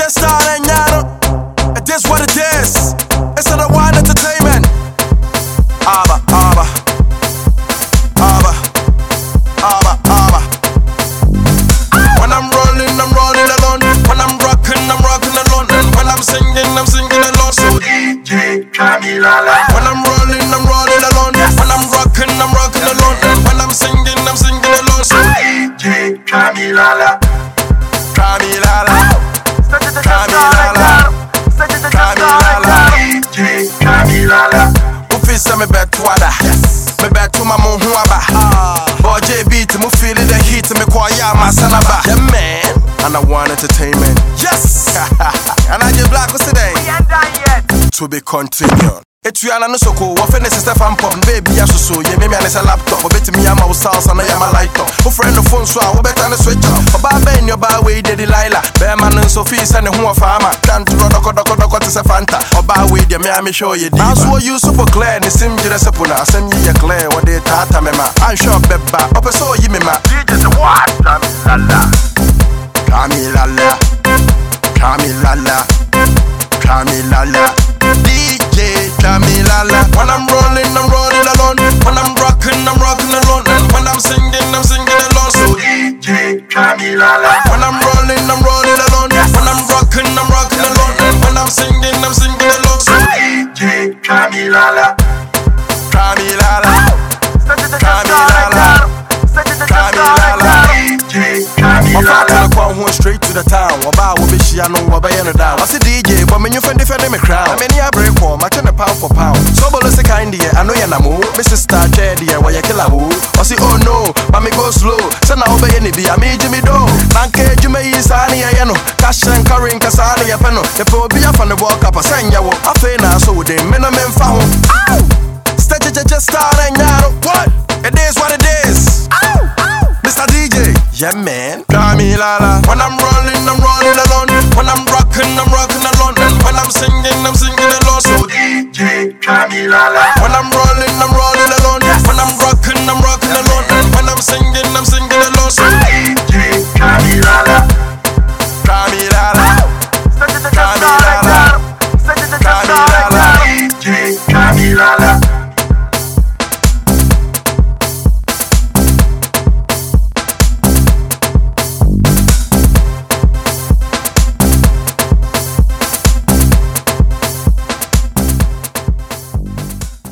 just started, nyano. It is what it is. It's a wine entertainment. Abba, Abba. Abba. Abba, Abba. When I'm rolling, I'm rolling alone. When I'm rocking, I'm rocking alone. When I'm singing, I'm singing alone. So DJ Camilala. when I'm rolling, I'm rolling alone. When I'm rocking, I'm rocking alone. When I'm singing, I'm singing alone. So DJ Camilala. Ufisa me beto ada. Me beto ma mo ho aba. Boje beat mu feel the heat me kwa ya masanaba. Yeah man, and I want entertainment. Yes. and I just black today. To be continued. etuana no soko wɔfɛ ne sɛ pop no baabi asoso yɛ memi ane sɛ laptop wɔbɛtumi ama wo salsa na yɛma lightop wofrɛ no phone so a wobɛta ne switch off ɔbaa bɛn ne ɔbaa wei de delilah bɛɛma no nso fii sɛ ne ho ɔfaama dantorɔ dɔkɔdɔkɔdɔkɔ te sɛ ɔbaa wei deɛ mea mehwɛ ɔyɛ di nanso ɔyi super clear ne sim sɛ po no asɛm yi yɛ clear wɔde taata me ma. Anhwɛ ɔbɛba ɔpɛ sɛ ɔyi me ma. DJ what? Camilala. Camilala Camilala Camilala DJ DJ Camilala. Camilala. Camilala Camilala. DJ Ɔfa Camilala. to the ho straight to the town. Ɔbaa wɔbɛhyia no wɔbɛyɛ no down? Ɔse DJ bɔ menyo fɛnde fɛnde me crown. Na m'ani abere kɔ makyɛ ne pound for pound. Sobolo se kind deɛ ano yɛ nam o Me sister twɛ deɛ wɔyɛ killer o Ɔse oh no ma me go slow. Sɛ na wobɛyɛ ne bi a megye me do Na nka adwuma yi saa ne yɛyɛ no Cash and curry nka saa ne yɛpɛ no Yɛpɛ obi afa ne bɔɔ kapa sɛ nyɛ wo Afei na aso wo den me no memfa ho Ow! Start and yaro What? It is what it is. Mr. DJ. Yeah, man. Camilala. When I'm rolling,